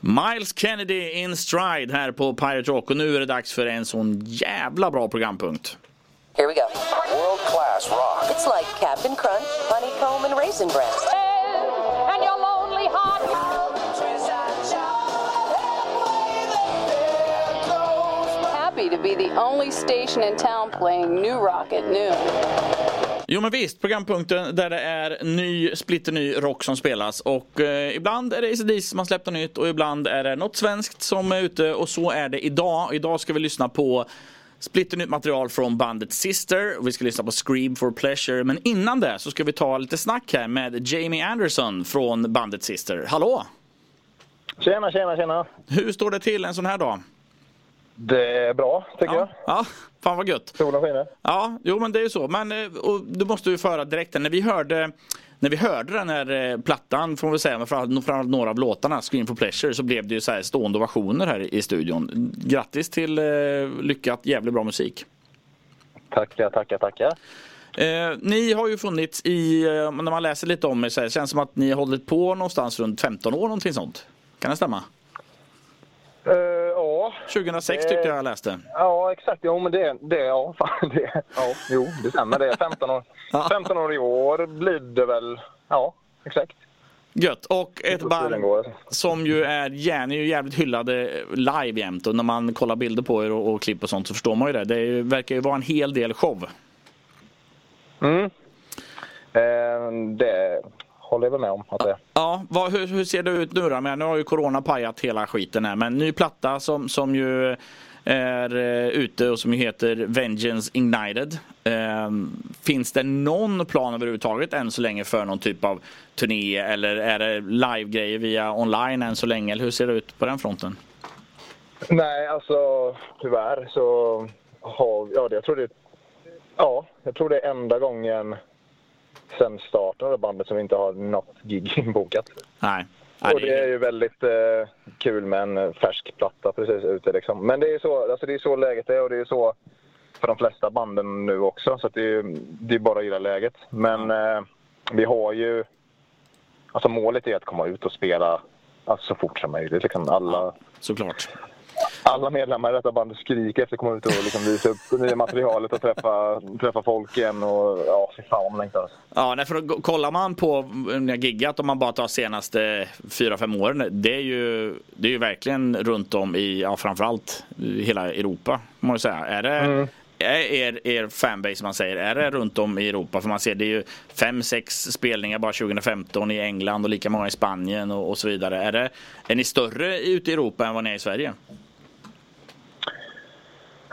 Miles Kennedy in stride här på Pirate Rock och nu är det dags för en sån jävla bra programpunkt. Here we go. World class rock. It's like Captain Crunch, honeycomb, and raisin bran. and your lonely heart. Happy to be the only station in town playing new rock at noon. Jo men visst, programpunkten där det är ny, splitterny rock som spelas och eh, ibland är det ACDC som har släppt något nytt och ibland är det något svenskt som är ute och så är det idag. Idag ska vi lyssna på splitternytt material från bandet Sister och vi ska lyssna på Scream for Pleasure men innan det så ska vi ta lite snack här med Jamie Anderson från bandet Sister. Hallå! Tjena, tjena, tjena. Hur står det till en sån här dag? Det är bra, tycker Ja, jag. ja fan vad gött. Solen skiner. Ja, jo men det är ju så. Men eh, och du måste ju föra direkt när vi hörde när vi hörde den här eh, plattan, får väl säga, men framförallt några av låtarna, Scream for Pleasure, så blev det ju så här stående ovationer här i studion. Grattis till eh, lyckat, jävligt bra musik. Tackar, tackar, tackar. Eh, ni har ju funnits i, eh, när man läser lite om er så här, känns som att ni har hållit på någonstans runt 15 år, någonting sånt. Kan det stämma? Uh, ja. 2006 Eh, tyckte jag jag läste. ja, exakt. Jo, men det, det, ja, fan, det, ja, jo, det stämmer. Det är 15 år. Ja. 15 år i år blir det väl. Ja, exakt. Gött. Och ett band går. som ju är, ni är ju jävligt hyllade live jämt och när man kollar bilder på er och, och klipp och sånt så förstår man ju det. Det ju, verkar ju vara en hel del show. Mm. Eh, det håller jag väl med om att det är. Ja, vad, hur, hur ser det ut nu då? Men nu har ju Corona pajat hela skiten här men ny platta som, som ju är eh, ute och som heter Vengeance Ignited. Eh, finns det någon plan överhuvudtaget än så länge för någon typ av turné eller är det live-grejer via online än så länge? Eller hur ser det ut på den fronten? Nej, alltså tyvärr så har ja, jag tror det, ja, jag tror det är enda gången sen starten av det bandet som vi inte har något gig inbokat. Nej. Nej, Och det är ju väldigt eh, kul med en eh, färsk platta precis ute liksom. Men det är så, alltså det är så läget är och det är så för de flesta banden nu också. Så det är, det är bara att gilla läget. Men eh, vi har ju... Alltså målet är att komma ut och spela alltså, så fort som möjligt. Liksom alla, Såklart. Alla medlemmar i detta bandet skriker efter att komma ut och liksom visa upp det nya materialet och träffa, träffa folk igen. Och ja, fy fan vad man längtar. Ja, nej, för kollar man på när jag giggat om man bara tar senaste fyra fem åren. Det är ju, det är ju verkligen runt om i, ja, framförallt i hela Europa. Må man säga. Är det är er, er fanbase som man säger, är det runt om i Europa? För man ser det är ju fem, sex spelningar bara 2015 i England och lika många i Spanien och, och så vidare. Är, det, är ni större ute i Europa än vad ni är i Sverige?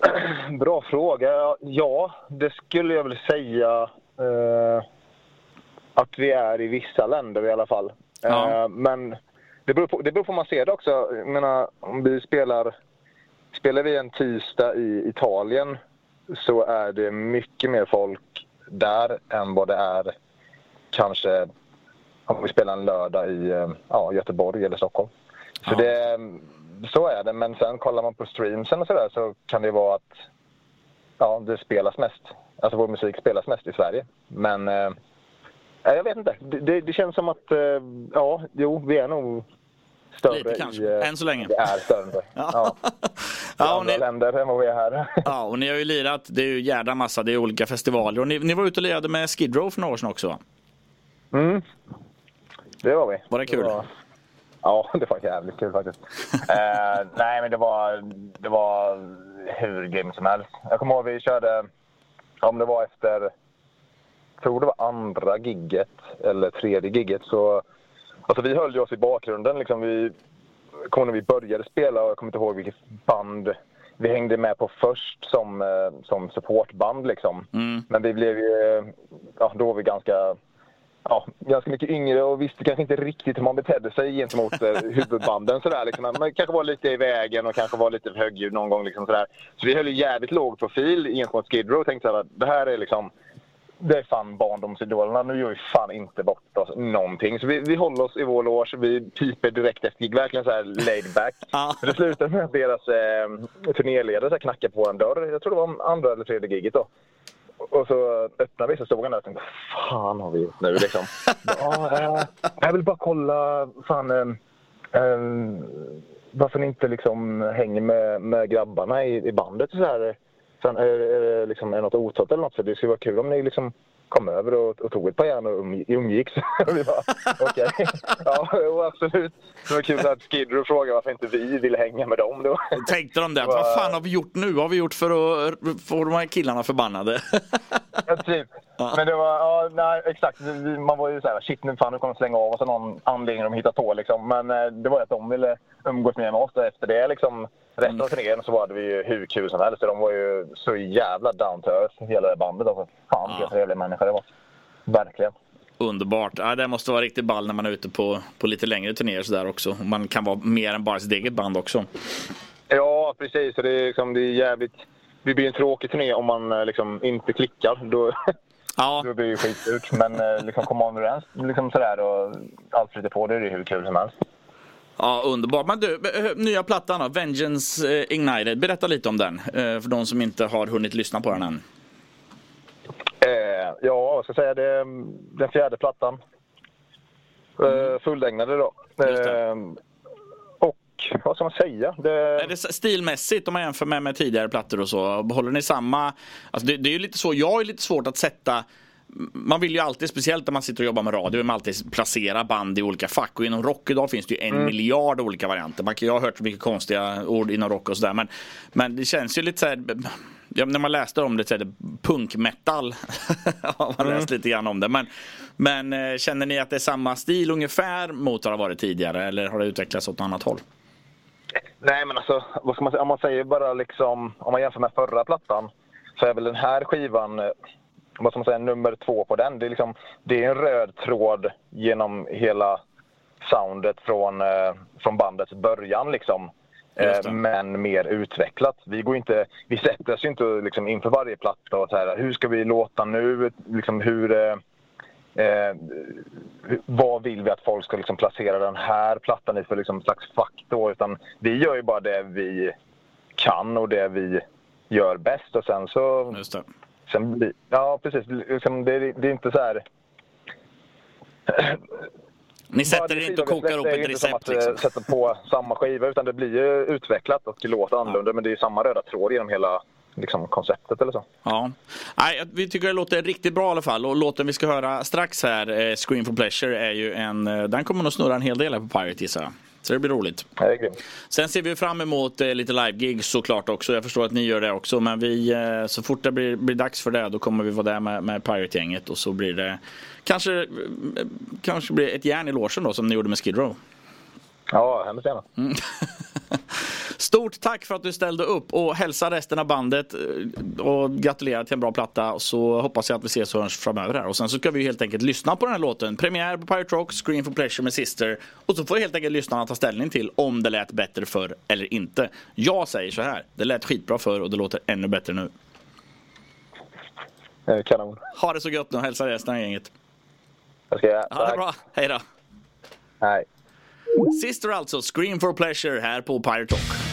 Bra fråga. Ja, det skulle jag väl säga eh, att vi är i vissa länder i alla fall. Ja. Eh, men det beror, på, det beror på hur man ser det också. Jag menar, om vi spelar, spelar vi en tisdag i Italien så är det mycket mer folk där än vad det är kanske om vi spelar en lördag i eh, ja, Göteborg eller Stockholm. Så, Ja. det, så är det. Men sen kollar man på streamsen och sådär så kan det vara att ja, det spelas mest. Alltså vår musik spelas mest i Sverige. Men eh, jag vet inte. Det, det, det känns som att eh, ja, jo, vi är nog större Lite kanske. i... eh, Än så länge. Vi är större. ja. Ja. Ja, och andra ni, länder än vad vi är här. ja, och ni har ju lirat, det är ju jädra massa, det är olika festivaler. Och ni, ni var ute och lirade med Skid Row för några år sedan också va? Mm. Det var vi. Var det kul? Ja, det var jävligt kul faktiskt. eh, nej, men det var, det var hur grymt som helst. Jag kommer ihåg vi körde, om det var efter, jag tror det var andra gigget eller tredje gigget så, alltså vi höll ju oss i bakgrunden liksom. Vi, kommer när vi började spela och jag kommer inte ihåg vilket band vi hängde med på först som, eh, som supportband liksom. Mm. Men vi blev ju, ja då var vi ganska ja, ganska mycket yngre och visste kanske inte riktigt hur man betedde sig gentemot eh, huvudbanden. Sådär, liksom. Man kanske var lite i vägen och kanske var lite för högljudd någon gång. Liksom, sådär. Så vi höll ju jävligt låg profil gentemot Skid Row och tänkte såhär, det här är liksom det är fan barndomsidolerna. Nu gör vi fan inte bort oss någonting. Så vi, vi håller oss i vår loge. Vi piper direkt efter gig. Verkligen så här laid back. Men det slutade med att deras eh, turnéledare knackade på en dörr. Jag tror det var andra eller tredje giget då. Och så öppnade vi så stod han där och tänkte, vad fan har vi gjort nu liksom? ja, eh, jag vill bara kolla, fan, ehm, varför ni inte liksom hänger med, med grabbarna i, i bandet och så här. Sen är, är liksom, är det något otat eller något så det skulle vara kul om ni liksom kom över och, och tog ett par järn och um, umgicks. Vi bara, okej. Ja, jo, absolut. Det var kul att Skid Row frågade varför inte vi ville hänga med dem då. Tänkte de det? Vad fan har vi gjort nu? Vad har vi gjort för att få de här killarna förbannade? Ja, typ. Men det var, ja, nej, exakt. Man var ju såhär, shit nu fan nu kommer de slänga av oss av någon anledning de hittat på liksom. Men eh, det var ju att de ville umgås mer med oss efter det liksom. Resten av turnén så var det ju hur kul som helst. De var ju så jävla down to earth, hela det bandet. Alltså. Fan vilka Ja. trevliga människor det var. Verkligen. Underbart. Ja, det måste vara riktigt ball när man är ute på, på lite längre turnéer sådär också. Man kan vara mer än bara sitt eget band också. Ja, precis. Det, är liksom, det är jävligt... Det blir en tråkig turné om man eh, liksom inte klickar. Då, Ja, då blir det ju skitsurt. Men eh, liksom, kommer man överens liksom sådär och allt flyter på, då är det hur kul som helst. Ja underbart. Men du, eh, nya plattan då, Vengeance eh, Ignited. Berätta lite om den. eh, För de som inte har hunnit lyssna på den än. Eh, ja, vad ska jag säga? Det är mm, den fjärde plattan. Eh, fullängdade då. Mm. Eh, och vad ska man säga? Det, Är det stilmässigt om man jämför med, med tidigare plattor och så? Håller ni samma? Alltså det, det är ju lite så, jag är lite svårt att sätta man vill ju alltid, speciellt när man sitter och jobbar med radio, vill man alltid placera band i olika fack. Och inom rock idag finns det ju en Mm. miljard olika varianter. Man jag har hört mycket konstiga ord inom rock och sådär. Men, men det känns ju lite så här, ja, när man läste om det så är det punkmetal. har man läst lite grann om det. Men, men eh, känner ni att det är samma stil ungefär mot vad det har varit tidigare? Eller har det utvecklats åt ett annat håll? Nej, men alltså, vad ska man säga? Om man säger bara liksom, om man jämför med förra plattan, så är väl den här skivan, eh, vad ska man säga, nummer två på den. Det är, liksom, det är en röd tråd genom hela soundet från, eh, från bandets början liksom. Eh, men mer utvecklat. Vi, går inte, vi sätter oss inte liksom, inför varje platta och så här, hur ska vi låta nu? Liksom, hur, eh, eh, vad vill vi att folk ska liksom placera den här plattan i för liksom slags fack då? Utan vi gör ju bara det vi kan och det vi gör bäst och sen så... Det. Sen ja, precis. Liksom, det, är- det är inte så här... Ni sätter er inte och kokar upp är ett ju inte som recept att liksom. eh, sätta på samma skiva utan det blir ju utvecklat och låter annorlunda men det är samma röda tråd genom hela liksom, konceptet eller så. Ja. Nej, vi tycker det låter riktigt bra i alla fall. Och låten vi ska höra strax här, eh, Scream for Pleasure, är ju en... eh, Den kommer nog snurra en hel del här på Pirate gissar jag. Så det blir roligt. Det är grymt. Sen ser vi fram emot eh, lite live-gigs såklart också. Jag förstår att ni gör det också. Men vi, eh, så fort det blir, blir dags för det, då kommer vi vara där med, med Pirate-gänget. Och så blir det kanske, eh, kanske blir ett järn i logen då, som ni gjorde med Skid Row. Ja, hemskt gärna. Mm. Stort tack för att du ställde upp och hälsa resten av bandet eh, och gratulerar till en bra platta. Så hoppas jag att vi ses och hörs framöver här. Och sen så ska vi helt enkelt lyssna på den här låten. Premiär på Pirate Rock, Scream for Pleasure med Sister. Och så får helt enkelt lyssnarna ta ställning till om det lät bättre förr eller inte. Jag säger så här, det lät skitbra förr och det låter ännu bättre nu. Kanon. Ha det så gött nu och hälsa resten av gänget. Jag ska göra. Ha det bra, hej då. Nej. Sister alltså, Scream for Pleasure här på Pirate Rock.